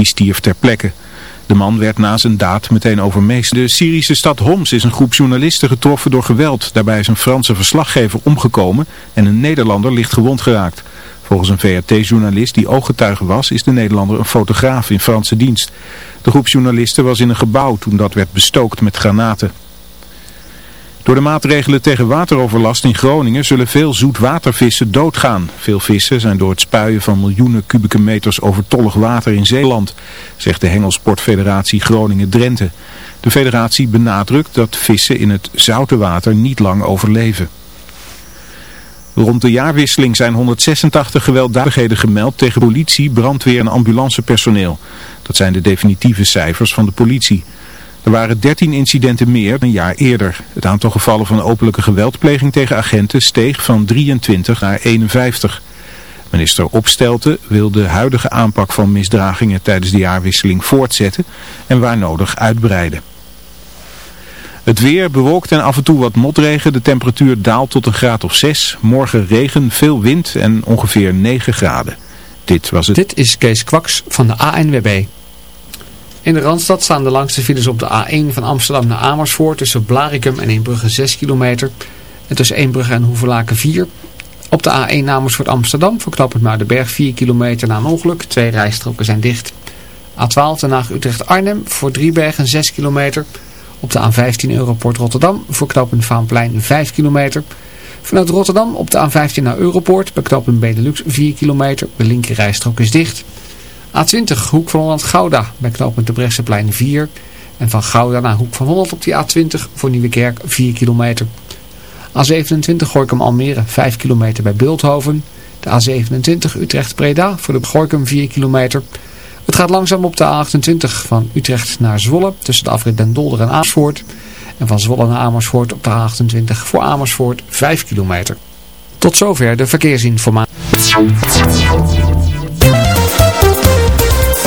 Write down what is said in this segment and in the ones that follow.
Die stierf ter plekke. De man werd na zijn daad meteen overmeesterd. De Syrische stad Homs is een groep journalisten getroffen door geweld. Daarbij is een Franse verslaggever omgekomen en een Nederlander licht gewond geraakt. Volgens een VRT-journalist die ooggetuige was, is de Nederlander een fotograaf in Franse dienst. De groep journalisten was in een gebouw toen dat werd bestookt met granaten. Door de maatregelen tegen wateroverlast in Groningen zullen veel zoetwatervissen doodgaan. Veel vissen zijn door het spuien van miljoenen kubieke meters overtollig water in Zeeland, zegt de Hengelsportfederatie Groningen-Drenthe. De federatie benadrukt dat vissen in het zoute water niet lang overleven. Rond de jaarwisseling zijn 186 gewelddadigheden gemeld tegen politie, brandweer en ambulancepersoneel. Dat zijn de definitieve cijfers van de politie. Er waren 13 incidenten meer dan een jaar eerder. Het aantal gevallen van openlijke geweldpleging tegen agenten steeg van 23 naar 51. Minister Opstelten wil de huidige aanpak van misdragingen tijdens de jaarwisseling voortzetten en waar nodig uitbreiden. Het weer bewolkt en af en toe wat motregen. De temperatuur daalt tot een graad of 6. Morgen regen, veel wind en ongeveer 9 graden. Dit was het. Dit is Kees Kwaks van de ANWB. In de Randstad staan de langste files op de A1 van Amsterdam naar Amersfoort tussen Blarikum en Eembrugge 6 kilometer. En tussen Eembrugge en Hoevelaken 4. Op de A1 Amersfoort Amsterdam verknappend naar de berg 4 kilometer na een ongeluk. Twee rijstroken zijn dicht. A12 Den Haag Utrecht Arnhem voor Driebergen 6 kilometer. Op de A15 Europort Rotterdam voor Vaanplein 5 kilometer. Vanuit Rotterdam op de A15 naar Europoort bij knooppunt Benelux 4 kilometer. De linker rijstrook is dicht. A20 Hoek van Holland Gouda bij knooppunt de Bresseplein 4. En van Gouda naar Hoek van Holland op die A20 voor Nieuwekerk 4 kilometer. A27 Gorkum Almere 5 kilometer bij Beeldhoven. De A27 Utrecht Preda voor de Gorkum 4 kilometer. Het gaat langzaam op de A28 van Utrecht naar Zwolle tussen de afrit Den Dolder en Amersfoort. En van Zwolle naar Amersfoort op de A28 voor Amersfoort 5 kilometer. Tot zover de verkeersinformatie.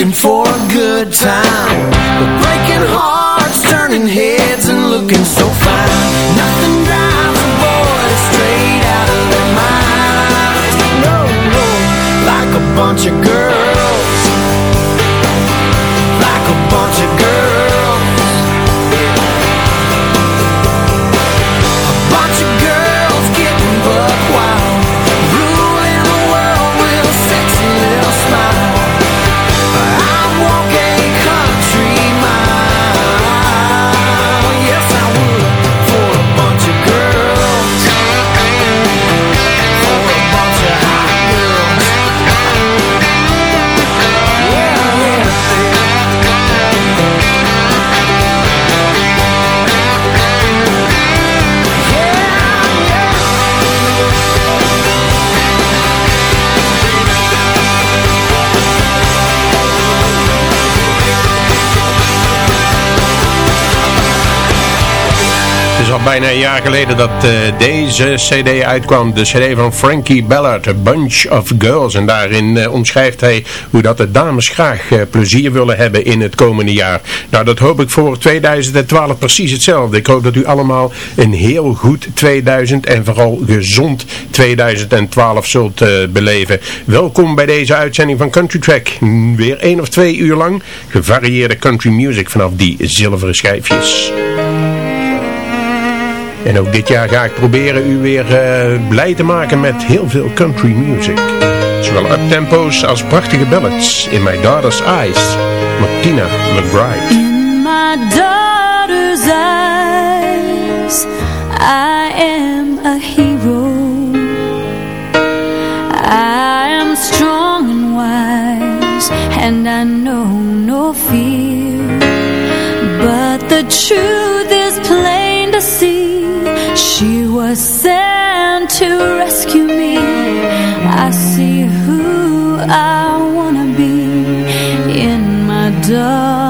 looking for a good time. We're breaking hearts, turning heads and looking so fine. Is al bijna een jaar geleden dat eh, deze cd uitkwam. De cd van Frankie Ballard, A Bunch of Girls. En daarin eh, omschrijft hij hoe dat de dames graag eh, plezier willen hebben in het komende jaar. Nou, dat hoop ik voor 2012 precies hetzelfde. Ik hoop dat u allemaal een heel goed 2000 en vooral gezond 2012 zult beleven. Welkom bij deze uitzending van Country Track. Weer één of twee uur lang gevarieerde country music vanaf die zilveren schijfjes. En ook dit jaar ga ik proberen u weer eh, blij te maken met heel veel country music. Zowel uptempo's als prachtige ballads. In My Daughter's Eyes, Martina McBride. In my daughter's eyes, I am a hero. I am strong and wise, and I know no fear. But the truth She was sent to rescue me. I see who I wanna be in my daughter's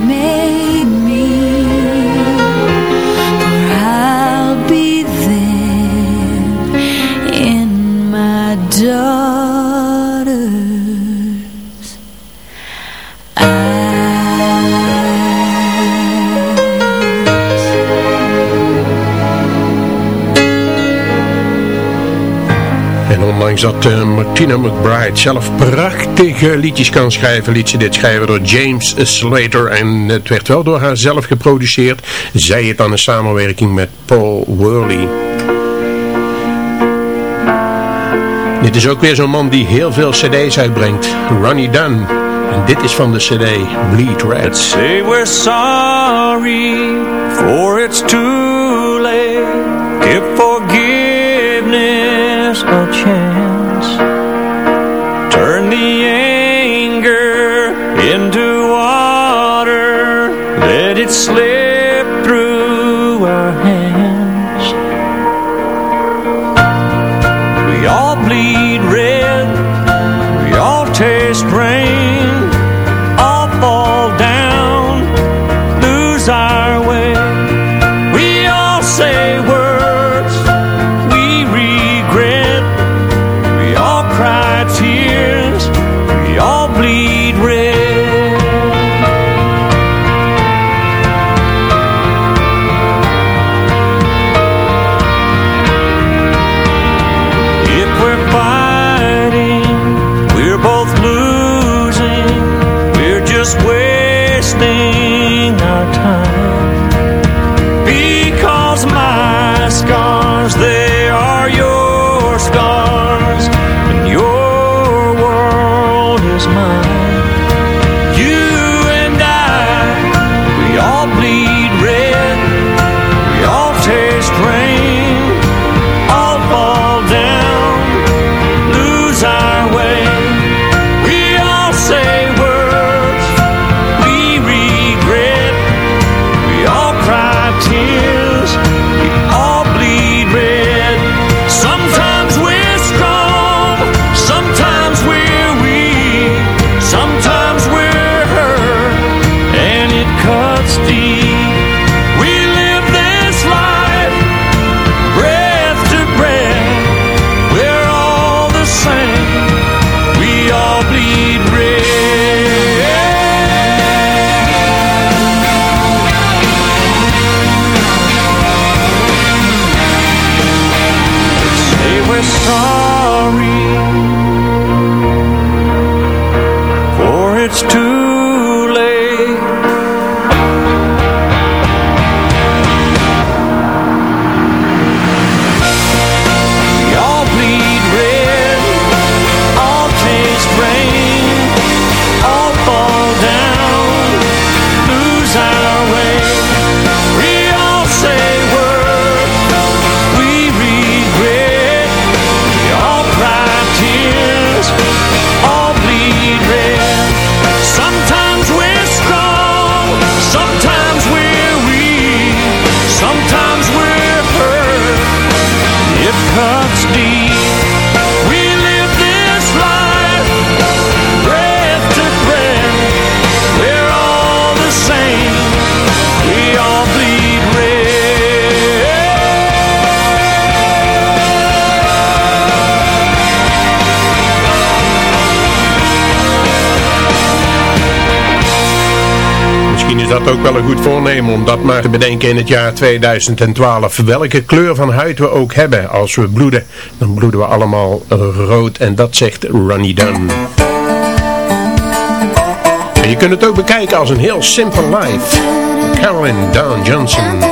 dat eh, Martina McBride zelf prachtige liedjes kan schrijven, liet ze dit schrijven door James Slater. En het werd wel door haar zelf geproduceerd. Zij het aan een samenwerking met Paul Worley. Dit is ook weer zo'n man die heel veel cd's uitbrengt. Ronnie Dunn. En dit is van de cd Bleed Red. Let's say we're sorry for it's too late. Give forgiveness a chance. dat ook wel een goed voornemen om dat maar te bedenken in het jaar 2012. Welke kleur van huid we ook hebben als we bloeden, dan bloeden we allemaal rood en dat zegt Ronnie Dunn. Je kunt het ook bekijken als een heel simpel life. Carolyn Dawn Johnson.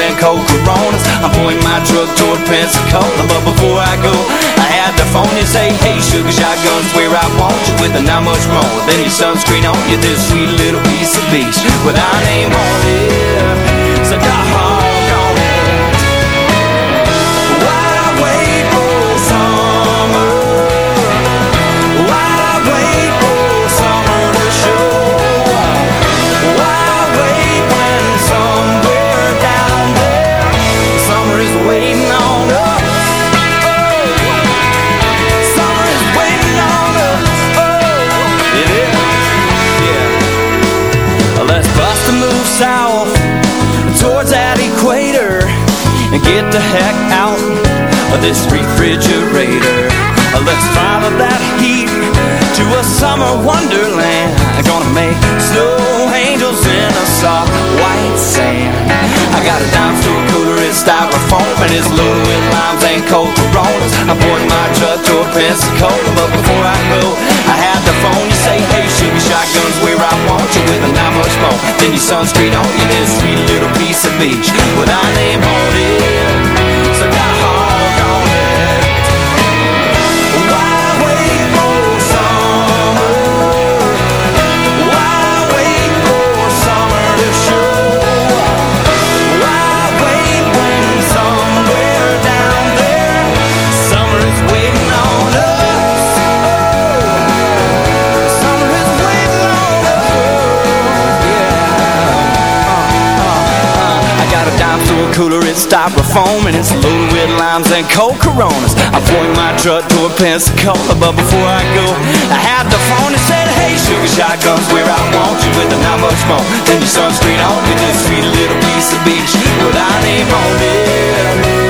And cold Coronas. I'm pulling my truck toward Pensacola, but before I go, I had the phone you say, Hey, sugar shotguns, where I want you with a not much more than your sunscreen on you. This sweet little piece of beach with our name on it. So dog south towards that equator and get the heck out of this refrigerator. Let's follow that heat to a summer wonderland. Gonna make snow angels in a soft white sand. I got it down to a cooler, it's styrofoam and it's loaded with limes and cold Coronas. I'm pouring my truck to a Pensacola, but before I go, I had the phone. You say, hey, shotguns, where I want you with a not much more than your sunscreen on you. This sweet little piece of beach with our name on it. So got hog it's styrofoam and it's loaded with limes and cold Coronas. I'm pouring my truck to a Pensacola, but before I go, I had the phone and said, Hey, sugar shotguns, where I want you with not much more than your sunscreen on me. This sweet little piece of beach with our name on it.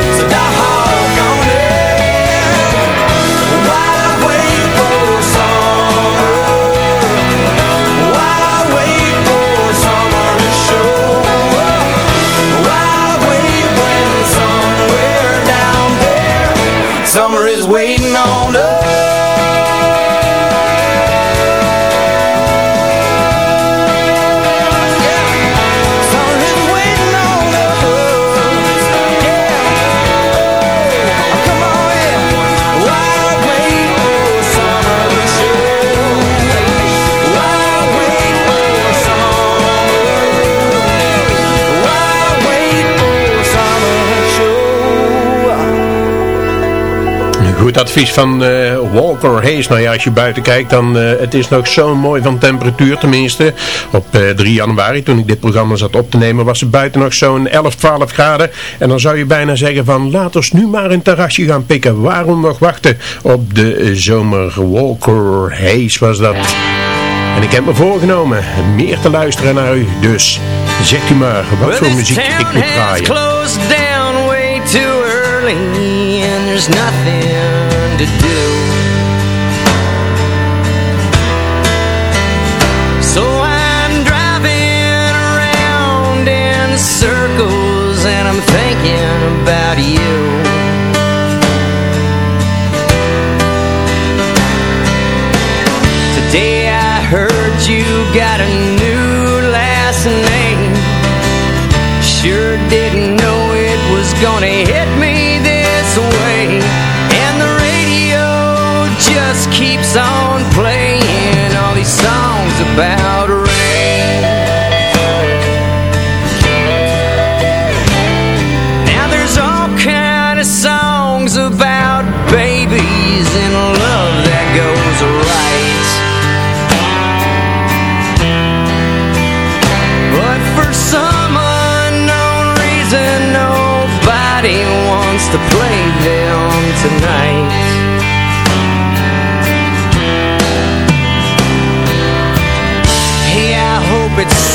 Goed advies van eh, Walker Hayes. Nou ja, als je buiten kijkt, dan uh, het is nog zo mooi van temperatuur. Tenminste, op uh, 3 januari, toen ik dit programma zat op te nemen, was het buiten nog zo'n 11, 12 graden. En dan zou je bijna zeggen van, laat ons nu maar een terrasje gaan pikken. Waarom nog wachten op de zomer? Walker Hayes was dat. En ik heb me voorgenomen meer te luisteren naar u. Dus zegt u maar wat voor muziek ik moet draaien. closed down way too early and there's nothing to do. So I'm driving around in circles and I'm thinking about you. Today I heard you got a new last name. Sure didn't know it was gonna hit me on playing all these songs about rain. Now there's all kind of songs about babies and love that goes right. But for some unknown reason, nobody wants to play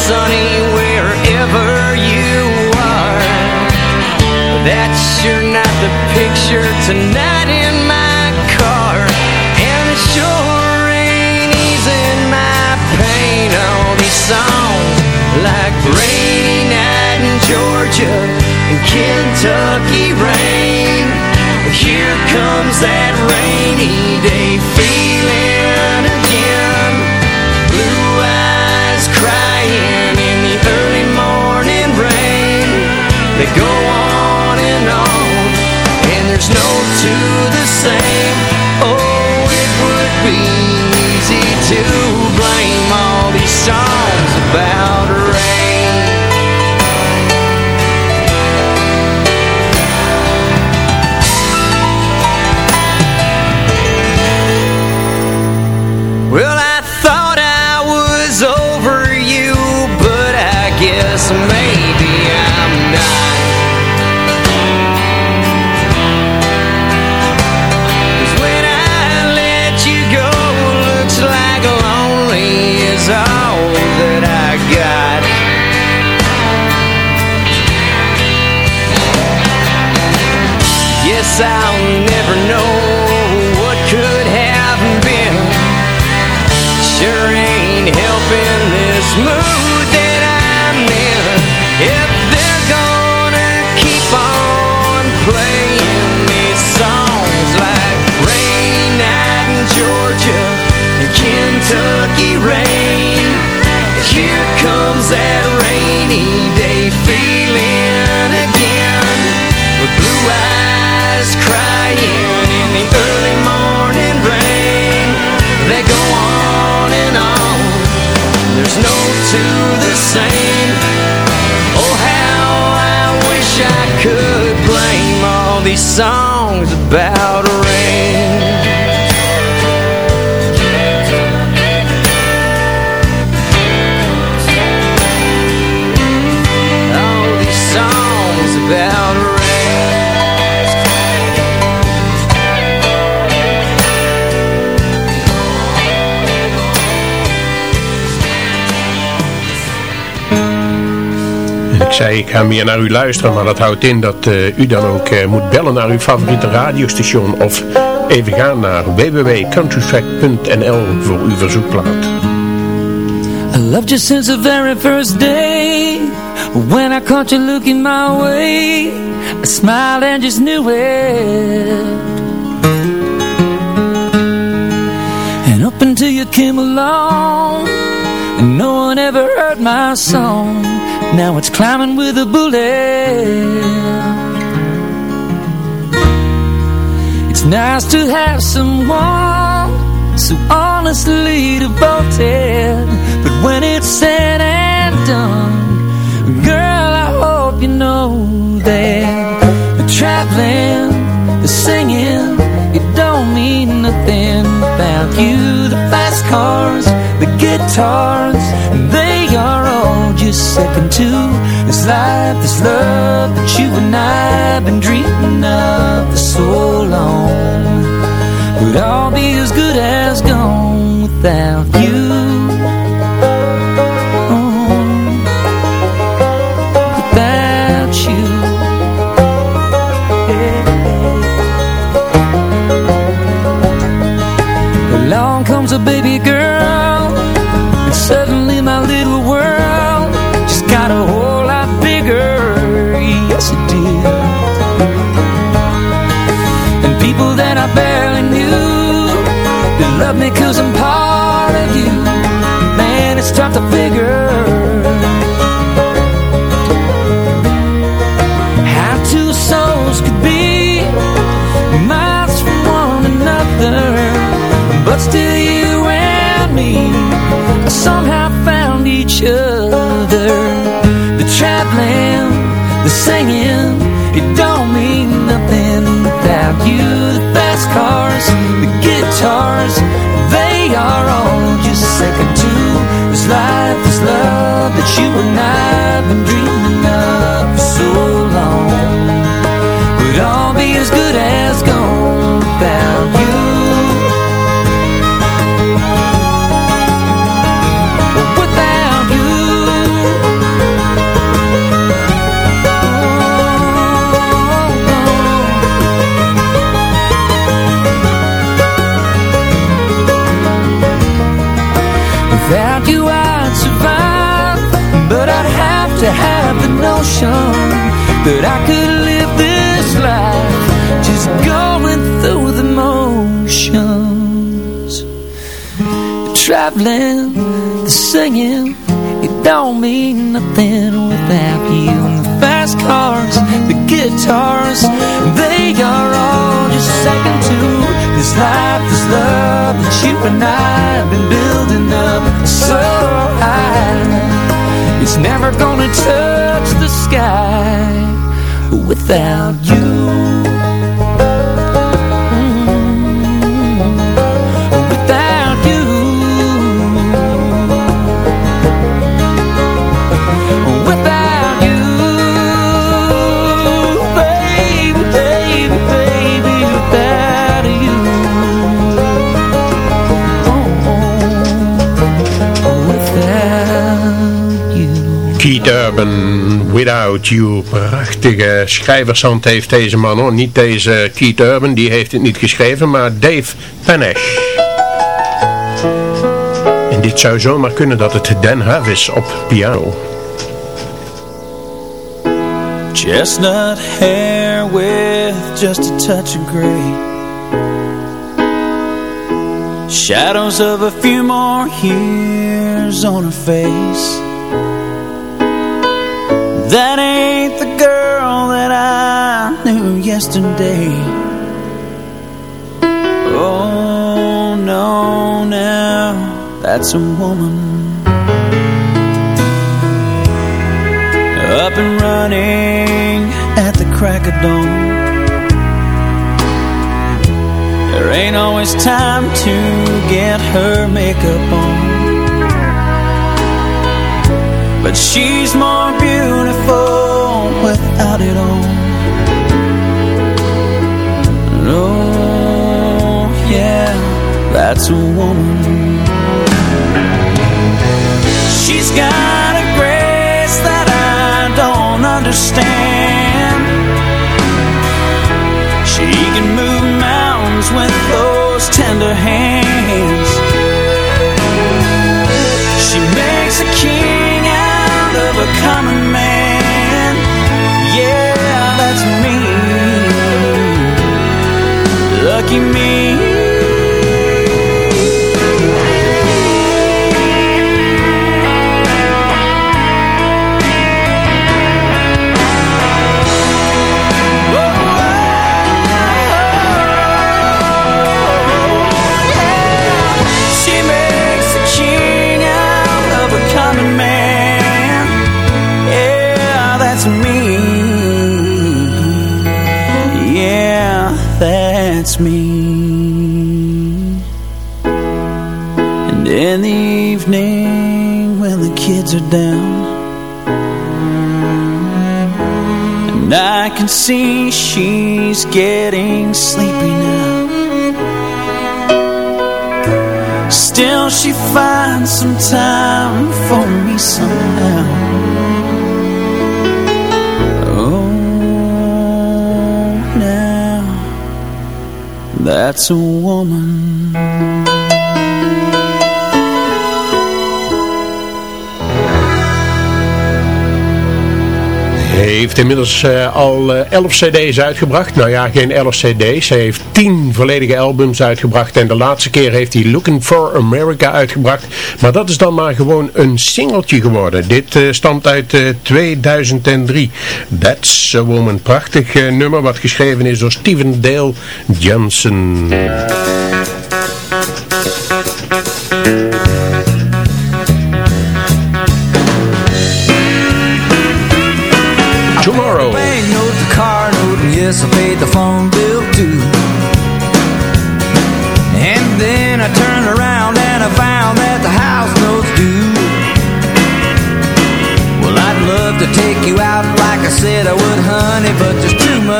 sunny wherever you are. That's sure not the picture tonight in my car. And it sure ain't easing my pain. All these songs like rainy night in Georgia and Kentucky rain. Here comes that rainy day feeling They go on and on, and there's no two the same. These songs about rain. Zei, ik ga meer naar u luisteren, maar dat houdt in dat eh, u dan ook eh, moet bellen naar uw favoriete radiostation of even gaan naar www.countrytrack.nl voor uw verzoekplaat. I loved you since the very first day When I caught you looking my way. I smiled and just knew it. And up until you came along And no one ever heard my song Now it's climbing with a bullet. It's nice to have someone so honestly devoted. But when it's said and done Girl, I hope you know that The traveling, the singing It don't mean nothing about you. The fast cars, the guitars They are just second to This life, this love that you and I have been dreaming of for so long would all be as good as gone without you. You that I could live this life just going through the motions. The traveling, the singing, it don't mean nothing without you. And the fast cars, the guitars, they are all just second to this life, this love that you and I have been building up so high. It's never gonna touch sky without you. Without you. Without you. Baby, baby, baby, without you. Oh, oh without you. Keith Urban, Without You. Prachtige schrijvershand heeft deze man hoor. Niet deze Keith Urban, die heeft het niet geschreven, maar Dave Panesh. En dit zou zomaar kunnen dat het Dan Huff is op piano. Chestnut hair with just a touch of gray Shadows of a few more years on her face That ain't the girl that I knew yesterday. Oh no, now that's a woman. Up and running at the crack of dawn. There ain't always time to get her makeup on But she's more beautiful without it on Oh, yeah, that's a woman. She's got a grace that I don't understand. She can move that's me. Lucky me me. And in the evening when the kids are down, and I can see she's getting sleepy now. Still she finds some time for me somehow That's a woman heeft inmiddels eh, al eh, 11 cd's uitgebracht. Nou ja, geen 11 cd's. Hij heeft 10 volledige albums uitgebracht. En de laatste keer heeft hij Looking for America uitgebracht. Maar dat is dan maar gewoon een singeltje geworden. Dit eh, stamt uit eh, 2003. That's a Woman. Prachtig eh, nummer wat geschreven is door Stephen Dale Johnson.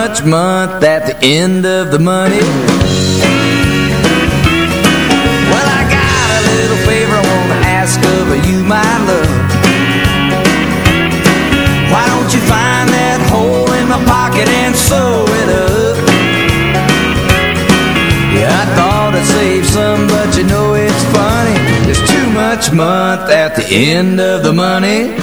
Much month at the end of the money. Well, I got a little favor I want to ask of you, my love. Why don't you find that hole in my pocket and sew it up? Yeah, I thought I'd save some, but you know it's funny. There's too much month at the end of the money.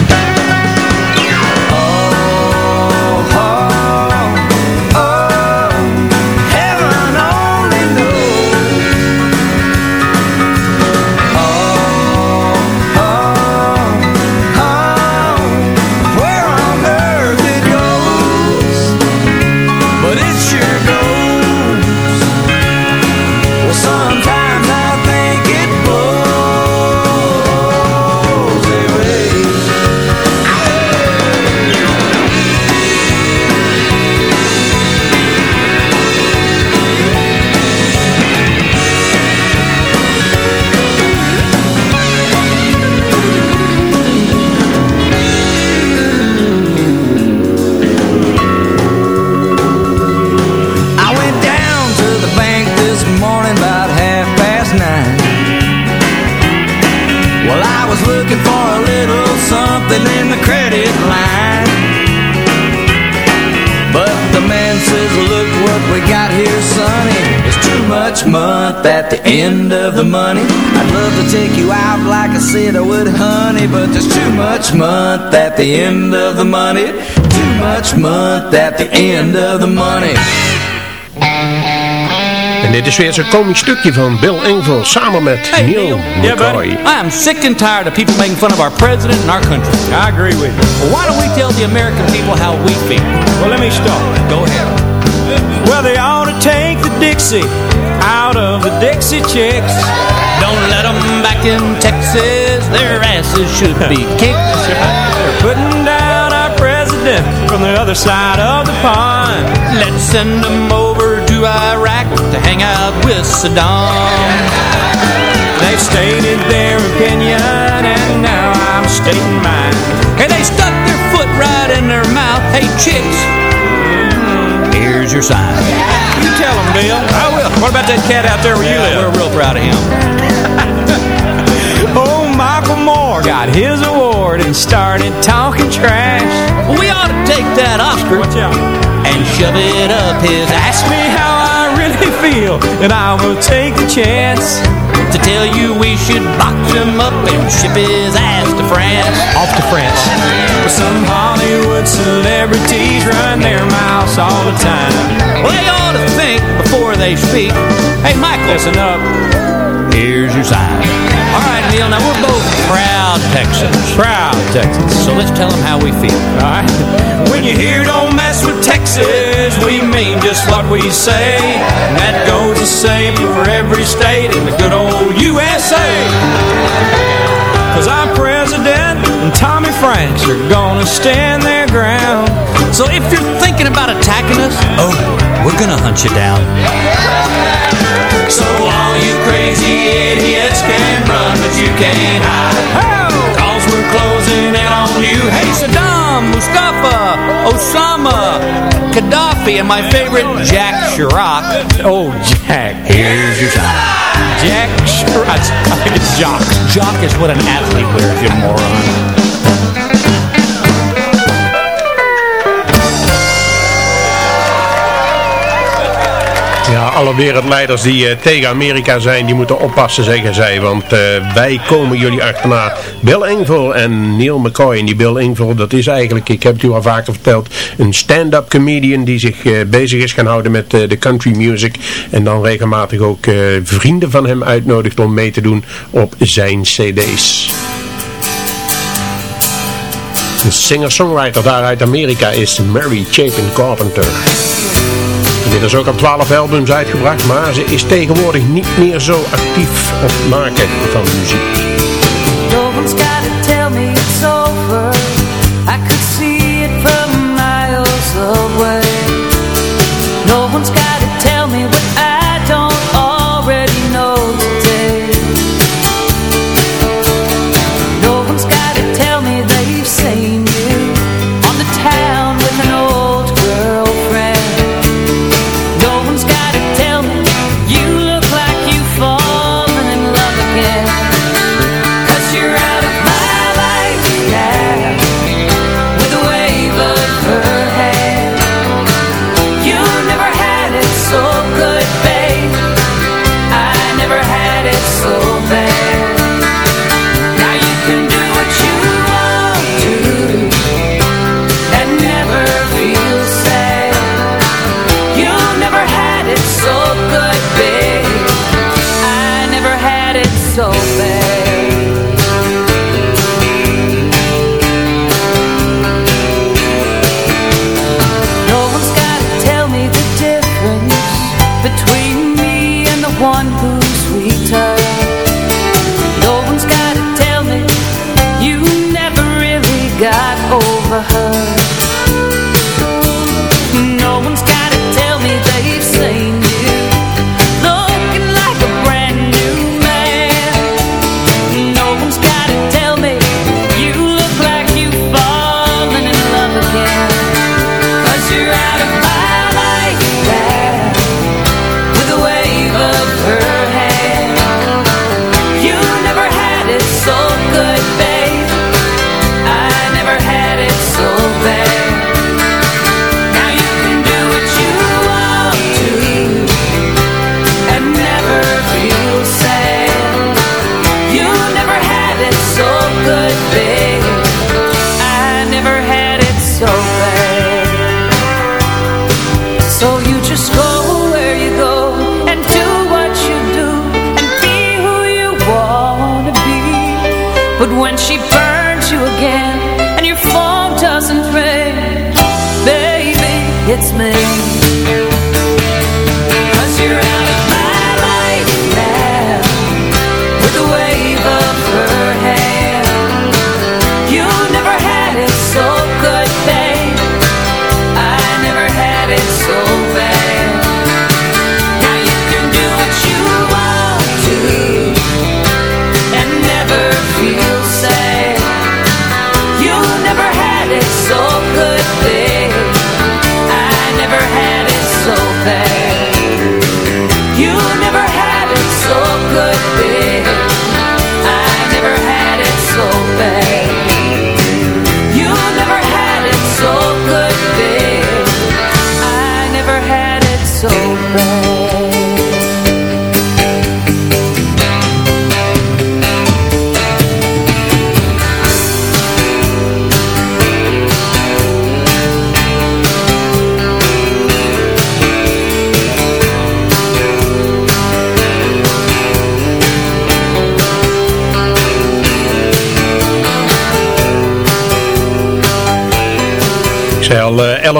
What we got here, sonny. It's too much month at the end of the money. I'd love to take you out like I said I would, honey. But there's too much month at the end of the money. Too much month at the end of the money. En dit is weer zo'n komisch stukje van Bill Engvall samen met Neal Yeah, buddy. I am sick and tired of people making fun of our president and our country. I agree with you. Well, why don't we tell the American people how we feel? Well, let me start. Go ahead. Well, they ought to take the Dixie out of the Dixie Chicks. Don't let them back in Texas. Their asses should be kicked. They're putting down our president from the other side of the pond. Let's send them over to Iraq to hang out with Saddam. They've stated their opinion, and now I'm stating mine. Hey, they stuck their foot right in their mouth. Hey, chicks, your sign. You tell them, Bill. I will. What about that cat out there where you live? We're real proud of him. Oh, Michael Moore got his award and started talking trash. We ought to take that Oscar Watch out. and shove it up his ass. Ask me how I really feel, and I will take the chance. to tell you we should box him up and ship his ass to France. Off to France. Some Hollywood celebrities run their mouths all the time. Well, they ought to think before they speak. Hey, Michael, Listen up. here's your sign. All right, Neal, now we're both proud Texans. Proud Texas. So let's tell them how we feel. Alright. When you hear don't mess with Texas, we mean just what we say. And that goes the same for every state in the good old USA. Cause president and Tommy Franks are gonna stand their ground. So if you're thinking about attacking us, oh, we're gonna hunt you down. So all you crazy idiots can run, but you can't hide. Cause we're closing in on you. Hey, Saddam, Mustafa, Osama, Gaddafi, and my favorite, Jack Chirac. Oh, Jack. Here's your sign. Jack Chirac. I think it's Jock. Jock is what an athlete wears, you moron. Ja, alle wereldleiders die eh, tegen Amerika zijn, die moeten oppassen, zeggen zij. Want eh, wij komen jullie achterna. Bill Engvall en Neil McCoy. En die Bill Engvall, dat is eigenlijk, ik heb het u al vaker verteld, een stand-up comedian die zich eh, bezig is gaan houden met de country music. En dan regelmatig ook vrienden van hem uitnodigt om mee te doen op zijn cd's. De singer-songwriter daar uit Amerika is Mary Chapin Carpenter. Is ook al 12 albums uitgebracht, maar ze is tegenwoordig niet meer zo actief op het maken van muziek.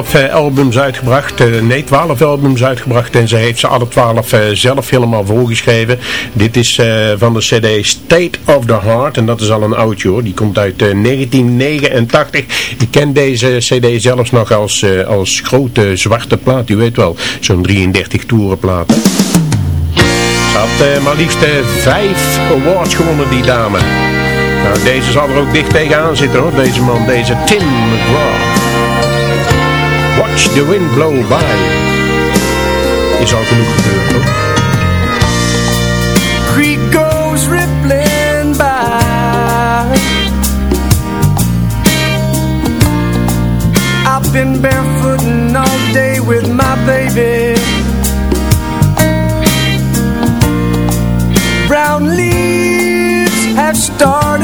12 eh, albums uitgebracht. Eh, nee, twaalf albums uitgebracht. En ze heeft ze alle twaalf eh, zelf helemaal voorgeschreven. Dit is van de cd State of the Heart. En dat is al een oudje hoor. Die komt uit 1989. Ik ken deze cd zelfs nog als, als grote zwarte plaat. U weet wel, zo'n 33 toeren plaat. Ze had maar liefst vijf awards gewonnen, die dame. Nou, deze zal er ook dicht tegenaan zitten hoor, deze man, deze Tim McGraw. Watch the wind blow by. Is al genoeg gebeurd, hoor. Creek goes rippling by. I've been barefooting all day with my baby. Brown leaves have started.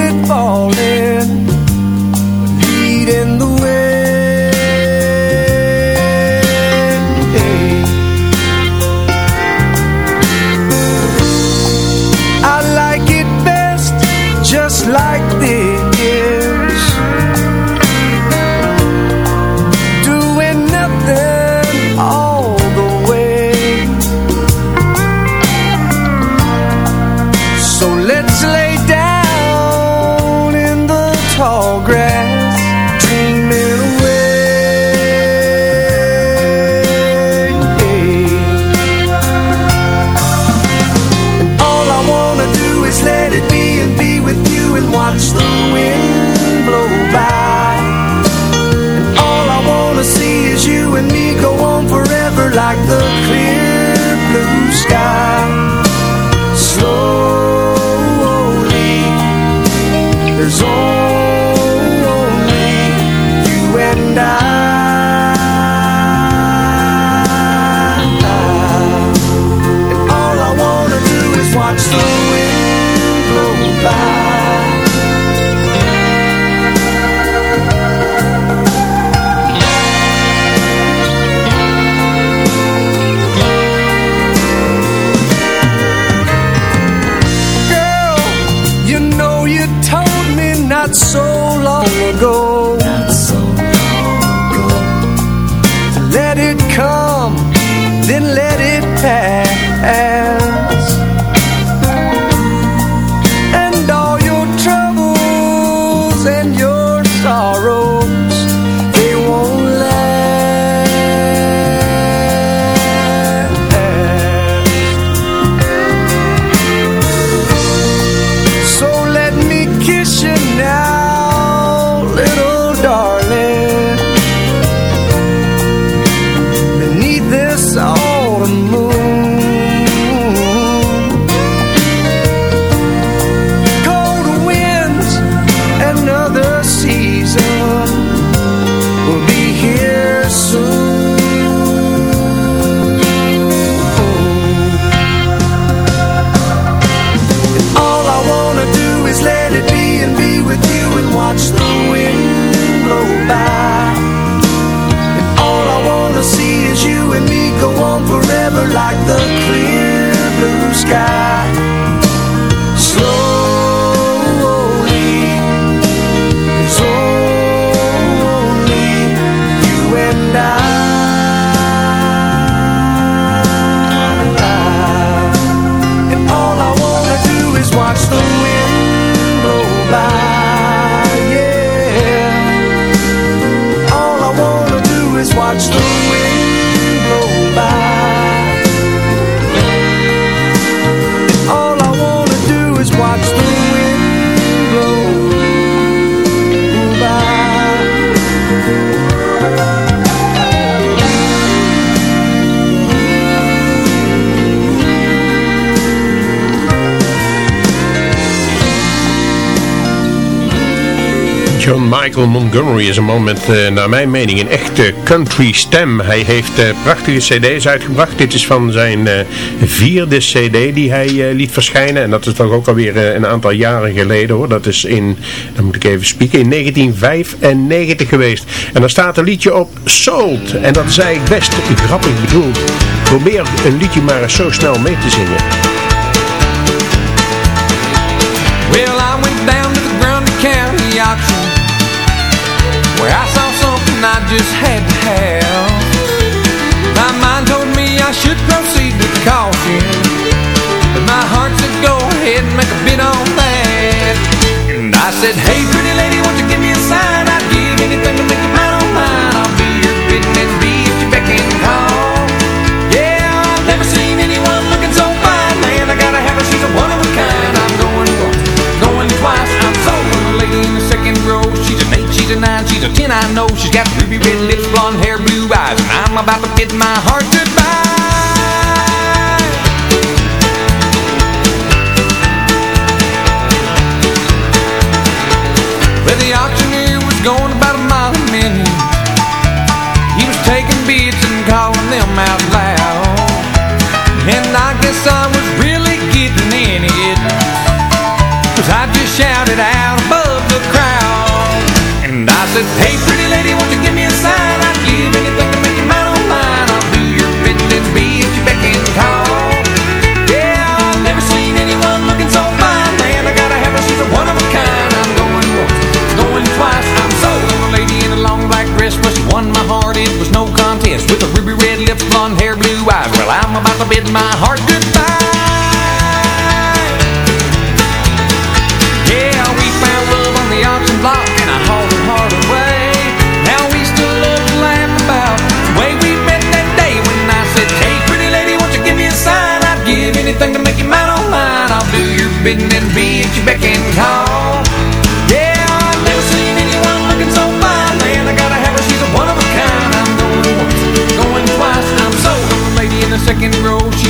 John Michael Montgomery is een man met, uh, naar mijn mening, een echte country stem. Hij heeft uh, prachtige cd's uitgebracht. Dit is van zijn uh, vierde cd die hij liet verschijnen. En dat is toch ook alweer een aantal jaren geleden hoor. Dat is in, dan moet ik even spieken, in 1995 geweest. En dan staat een liedje op Sold. En dat is eigenlijk best grappig bedoeld. Probeer een liedje maar eens zo snel mee te zingen. Just had to have My mind told me I should proceed with caution But my heart said go ahead and make a bid on that. And I said, hey know She's got ruby red lips, blonde hair, blue eyes. And I'm about to bid my heart goodbye Well, the auctioneer was going about a mile a minute. He was taking bids and calling them out loud. And I guess I was really getting in it. Cause I just shouted out above the crowd. And I said, hey pretty ruby blonde hair, blue eyes. Well, I'm about to bid my heart goodbye. Yeah, we found love on the auction block And I hauled her heart away. Now we still love to laugh about The way we met that day When I said, hey pretty lady, won't you give me a sign? I'd give anything to make you mine. On mine I'll do your bidding and be at your beck and call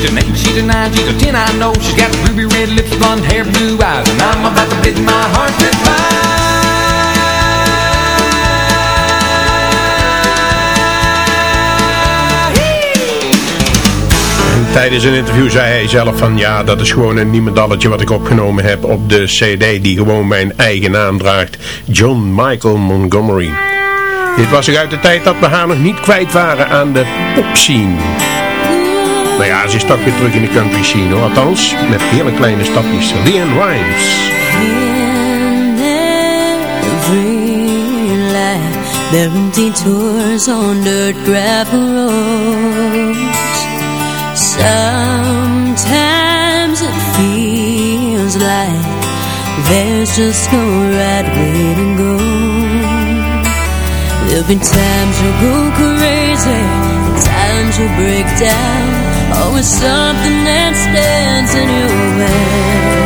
She's an eight, she's a know got ruby red lips, blonde hair, blue eyes And I'm about to my heart Tijdens een interview zei hij zelf van ja, dat is gewoon een niemendalletje wat ik opgenomen heb op de cd die gewoon mijn eigen naam draagt. John Michael Montgomery. Dit was er uit de tijd dat we haar nog niet kwijt waren aan de popscene. Nou ja, ze is weer terug in de country scene. Althans, met hele kleine stapjes. Leanne Rimes. In every life There are detours on dirt gravel roads Sometimes it feels like There's just no right way to go There'll be times you'll go crazy Times you'll break down. Always something that stands in your way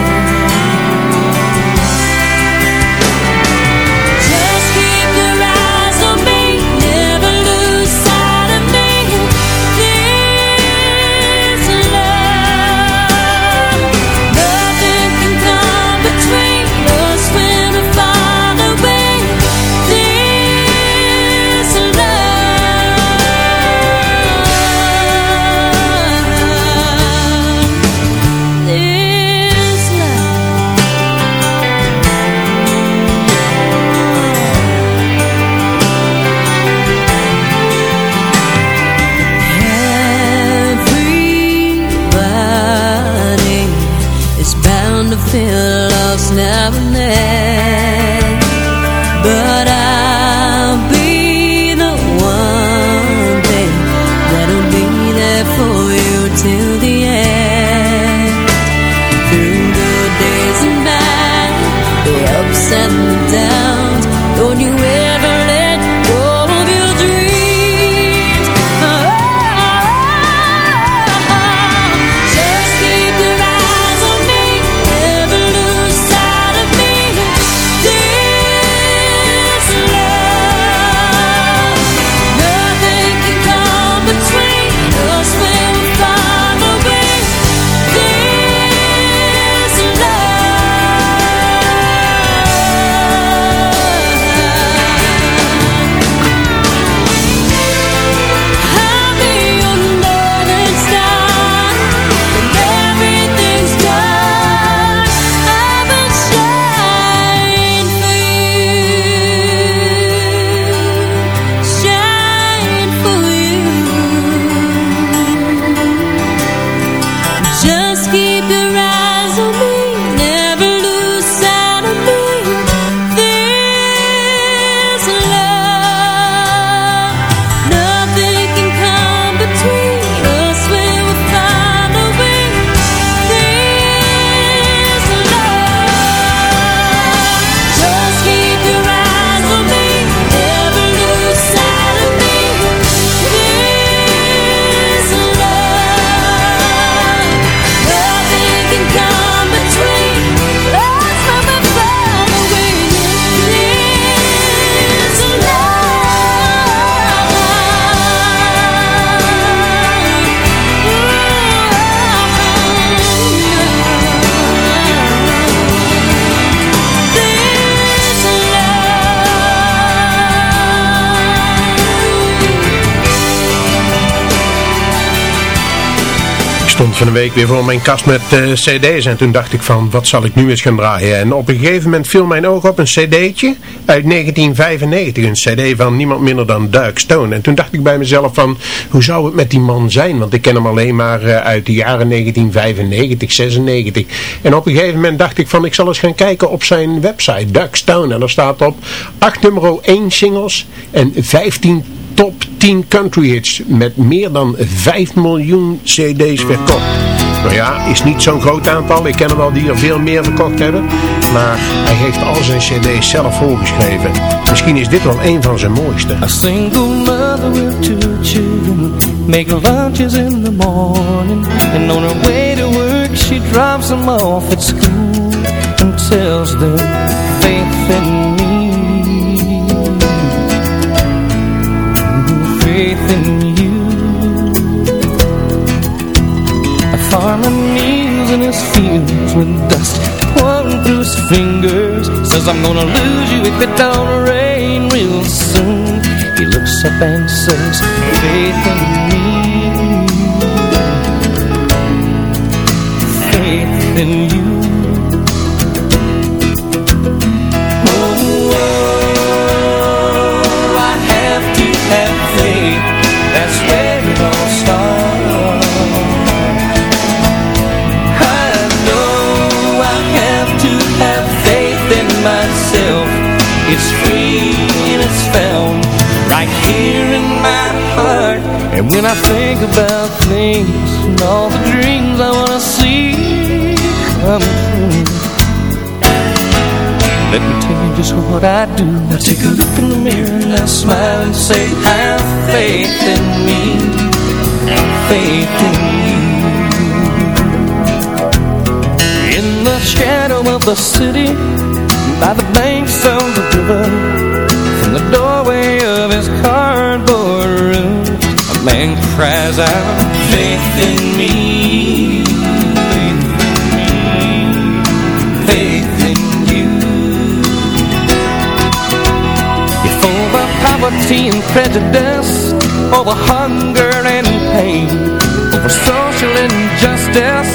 van week weer voor mijn kast met eh, cd's. En toen dacht ik van wat zal ik nu eens gaan draaien? En op een gegeven moment viel mijn oog op een cd'tje uit 1995 een cd van niemand minder dan Duik Stone. En toen dacht ik bij mezelf van hoe zou het met die man zijn? Want ik ken hem alleen maar eh, uit de jaren 1995, 96 en op een gegeven moment dacht ik van ik zal eens gaan kijken op zijn website Duik Stone. En er staat op 8 nummer 1 singles en 15 top 10 country hits met meer dan 5 miljoen cd's verkocht. Nou ja, is niet zo'n groot aantal. Ik ken er wel die er veel meer verkocht hebben. Maar hij heeft al zijn cd's zelf voorgeschreven. Misschien is dit wel een van zijn mooiste. A single mother with two children Make lunches in the morning And on her way to work she drops them off at school And tells them faith in Faith in you. A farmer kneels in his fields with dust. Pouring through his fingers Says I'm gonna lose you if it don't rain real soon. He looks up and says faith in me. Faith in you It's free and it's found right here in my heart. And when I think about things and all the dreams I wanna see come true Let me tell you just what I do. I take a look in the mirror and I smile and say Have faith in me Faith in you. In the shadow of the city By the banks of From the doorway of his cardboard room. A man cries out Faith in me Faith in you. You're poverty and prejudice Over hunger and pain Over social injustice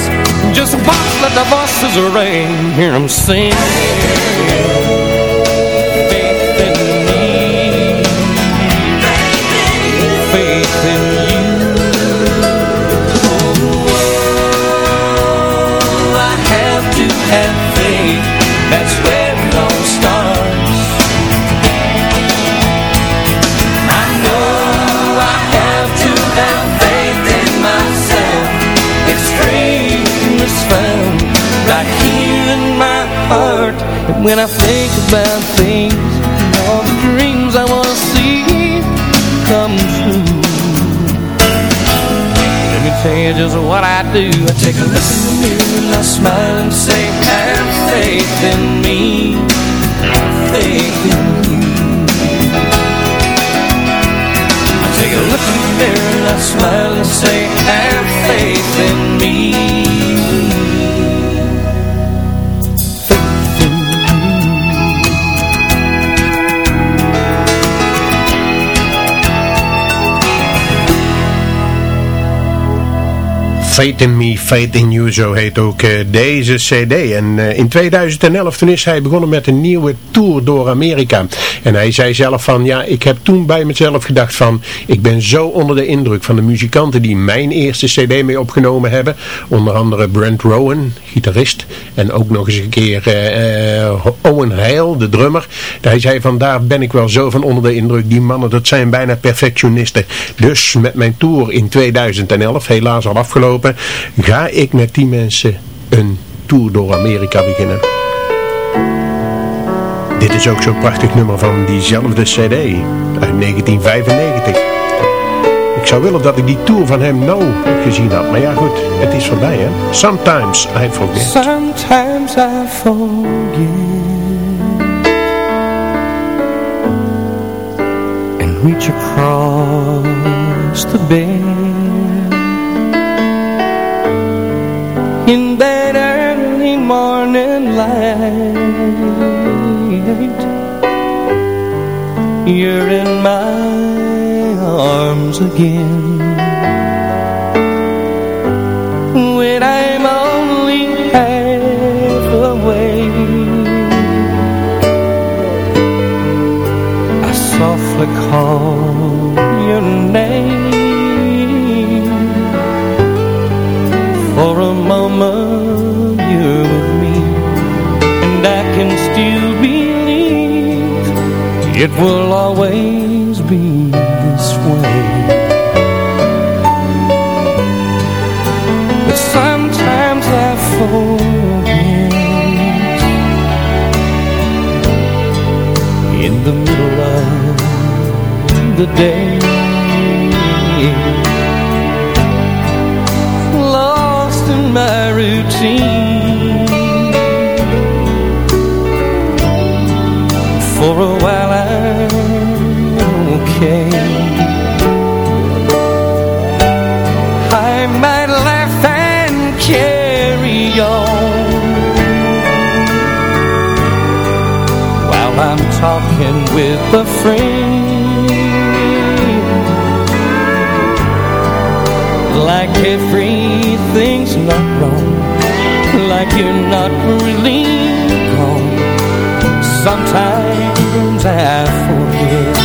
Just watch let the voices ring. Hear them sing right here in my heart And when I think about things and all the dreams I wanna see come true. Let me tell you just what I do. I take a look in the mirror and I smile and say Have faith in me. Faith in you. I take a look in the mirror and I smile and say Have faith in me Faith in Me, Faith in You, zo heet ook eh, deze cd. En eh, in 2011 toen is hij begonnen met een nieuwe tour door Amerika. En hij zei zelf van, ja, ik heb toen bij mezelf gedacht van, ik ben zo onder de indruk van de muzikanten die mijn eerste cd mee opgenomen hebben. Onder andere Brent Rowan, gitarist. En ook nog eens een keer eh, eh, Owen Heil, de drummer. Hij zei van, daar ben ik wel zo van onder de indruk. Die mannen, dat zijn bijna perfectionisten. Dus met mijn tour in 2011, helaas al afgelopen, ga ik met die mensen een tour door Amerika beginnen. Dit is ook zo'n prachtig nummer van diezelfde cd uit 1995. Ik zou willen dat ik die tour van hem nou gezien had. Maar ja goed, het is voorbij hè. Sometimes I forget. Sometimes I forget And reach across the bed In that early morning light night You're in my arms again. When I'm only half awake I softly call It will always be this way. But sometimes I forget. In the middle of the day. Lost in my routine talking with a friend. Like everything's not wrong Like you're not really gone Sometimes I forget.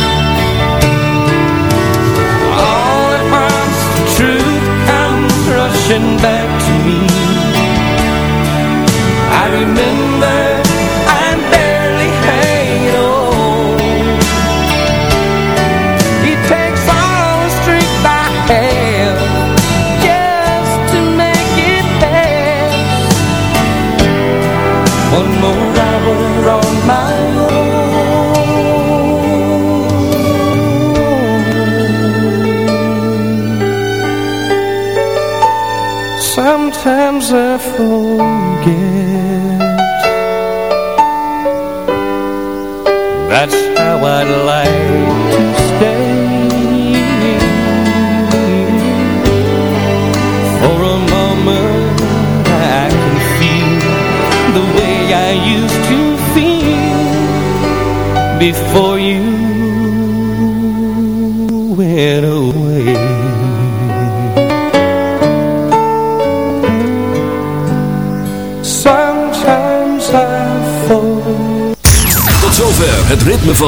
All at once the truth comes rushing back to me. I remember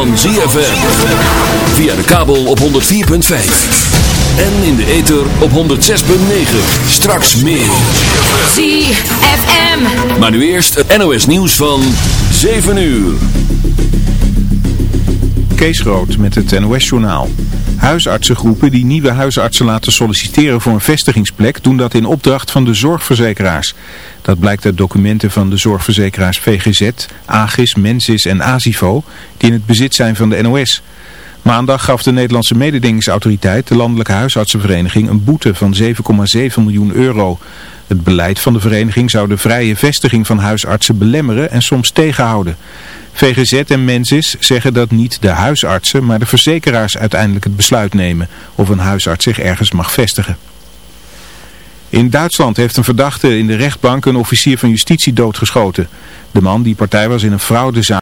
van ZFM. Via de kabel op 104.5. En in de ether op 106.9. Straks meer. ZFM. Maar nu eerst het NOS nieuws van 7 uur. Kees Groot met het NOS-journaal. Huisartsengroepen die nieuwe huisartsen laten solliciteren voor een vestigingsplek doen dat in opdracht van de zorgverzekeraars. Dat blijkt uit documenten van de zorgverzekeraars VGZ, Agis, Mensis en Asivo die in het bezit zijn van de NOS. Maandag gaf de Nederlandse mededingingsautoriteit de Landelijke Huisartsenvereniging een boete van 7,7 miljoen euro. Het beleid van de vereniging zou de vrije vestiging van huisartsen belemmeren en soms tegenhouden. VGZ en Mensis zeggen dat niet de huisartsen, maar de verzekeraars uiteindelijk het besluit nemen of een huisarts zich ergens mag vestigen. In Duitsland heeft een verdachte in de rechtbank een officier van justitie doodgeschoten. De man die partij was in een fraudezaak.